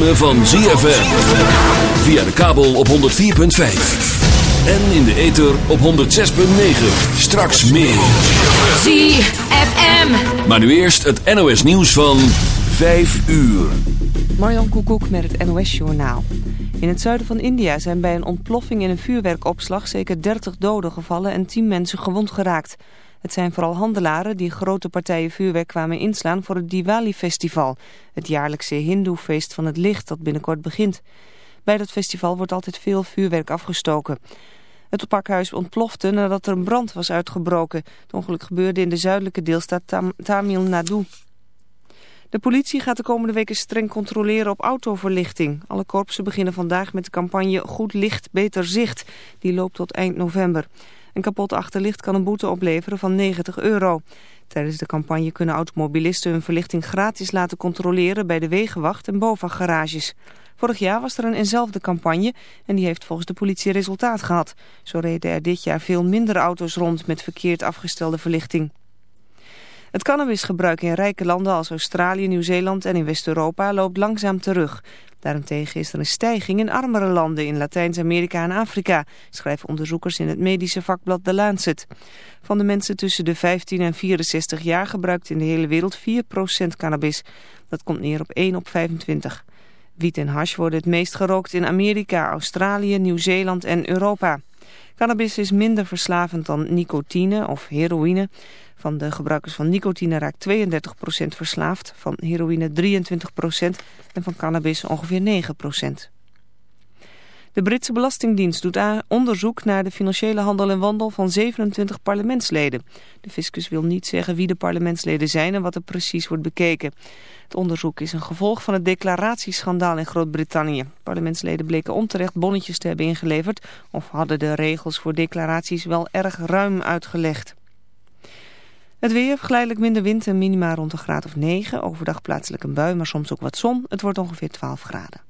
Ritme van ZFM. Via de kabel op 104.5. En in de ether op 106.9. Straks meer. ZFM. Maar nu eerst het NOS nieuws van 5 uur. Marjan Koekoek met het NOS Journaal. In het zuiden van India zijn bij een ontploffing in een vuurwerkopslag zeker 30 doden gevallen en 10 mensen gewond geraakt. Het zijn vooral handelaren die grote partijen vuurwerk kwamen inslaan voor het Diwali-festival. Het jaarlijkse hindoefeest van het licht dat binnenkort begint. Bij dat festival wordt altijd veel vuurwerk afgestoken. Het pakhuis ontplofte nadat er een brand was uitgebroken. Het ongeluk gebeurde in de zuidelijke deelstaat Tam Tamil Nadu. De politie gaat de komende weken streng controleren op autoverlichting. Alle korpsen beginnen vandaag met de campagne Goed Licht, Beter Zicht. Die loopt tot eind november. Een kapot achterlicht kan een boete opleveren van 90 euro. Tijdens de campagne kunnen automobilisten hun verlichting gratis laten controleren bij de Wegenwacht en BOVAG-garages. Vorig jaar was er een eenzelfde campagne en die heeft volgens de politie resultaat gehad. Zo reden er dit jaar veel minder auto's rond met verkeerd afgestelde verlichting. Het cannabisgebruik in rijke landen als Australië, Nieuw-Zeeland en in West-Europa loopt langzaam terug. Daarentegen is er een stijging in armere landen in Latijns-Amerika en Afrika, schrijven onderzoekers in het medische vakblad The Lancet. Van de mensen tussen de 15 en 64 jaar gebruikt in de hele wereld 4% cannabis. Dat komt neer op 1 op 25. Wiet en hash worden het meest gerookt in Amerika, Australië, Nieuw-Zeeland en Europa. Cannabis is minder verslavend dan nicotine of heroïne. Van de gebruikers van nicotine raakt 32% verslaafd, van heroïne 23% en van cannabis ongeveer 9%. De Britse Belastingdienst doet onderzoek naar de financiële handel en wandel van 27 parlementsleden. De fiscus wil niet zeggen wie de parlementsleden zijn en wat er precies wordt bekeken. Het onderzoek is een gevolg van het declaratieschandaal in Groot-Brittannië. Parlementsleden bleken onterecht bonnetjes te hebben ingeleverd of hadden de regels voor declaraties wel erg ruim uitgelegd. Het weer, geleidelijk minder wind en minima rond een graad of 9. Overdag plaatselijk een bui, maar soms ook wat zon. Het wordt ongeveer 12 graden.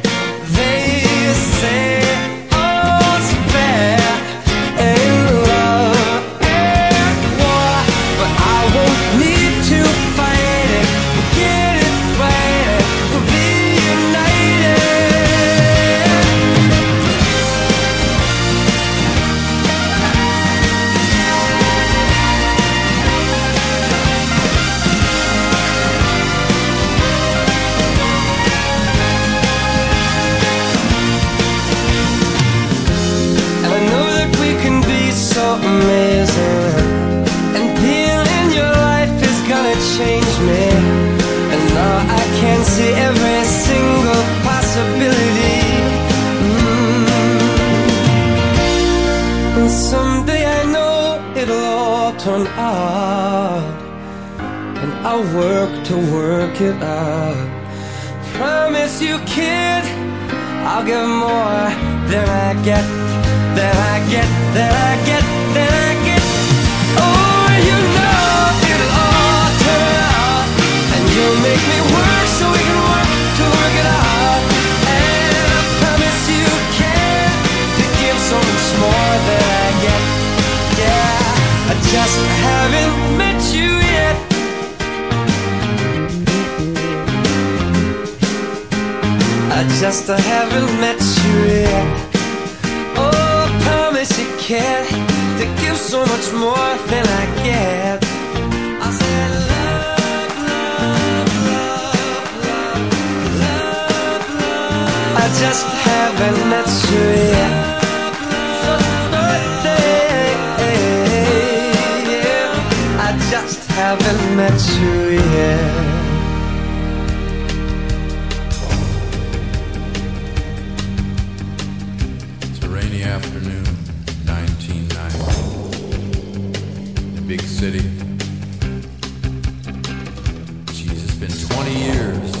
Big city. Jeez, it's been 20 years.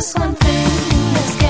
Just one thing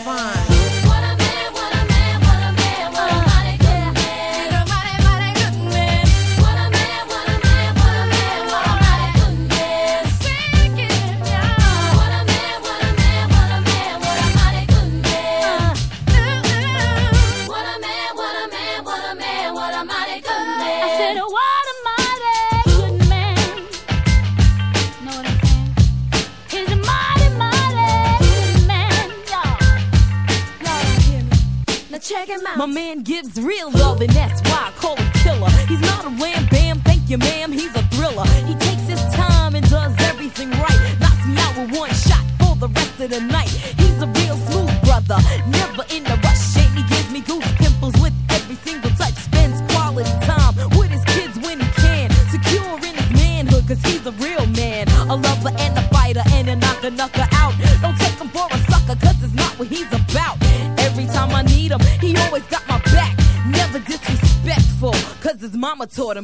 man gives real love, and that's why I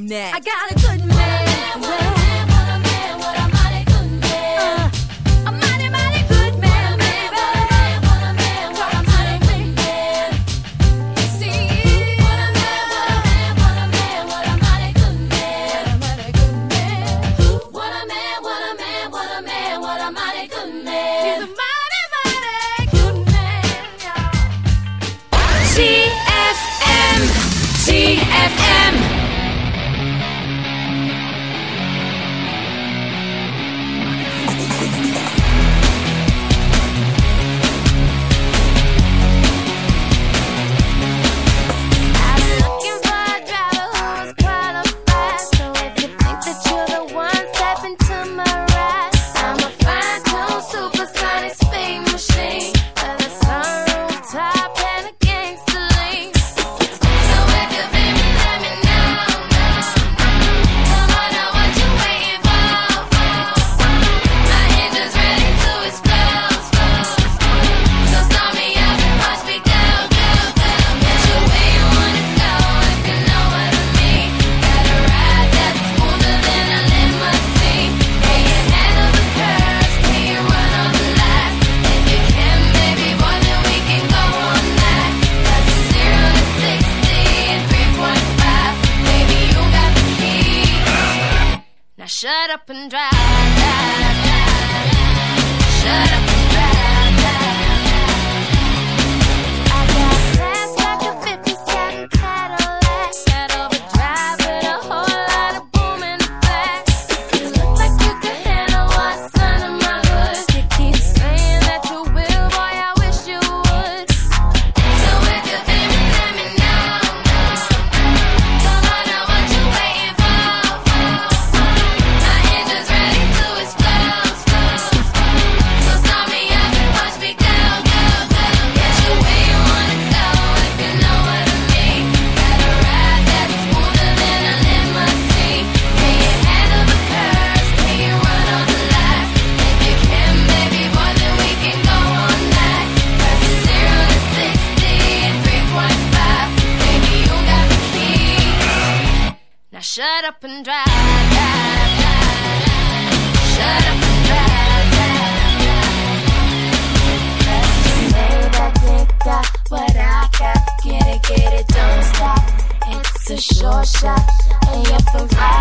that. I got short shot, and you're Ferrari.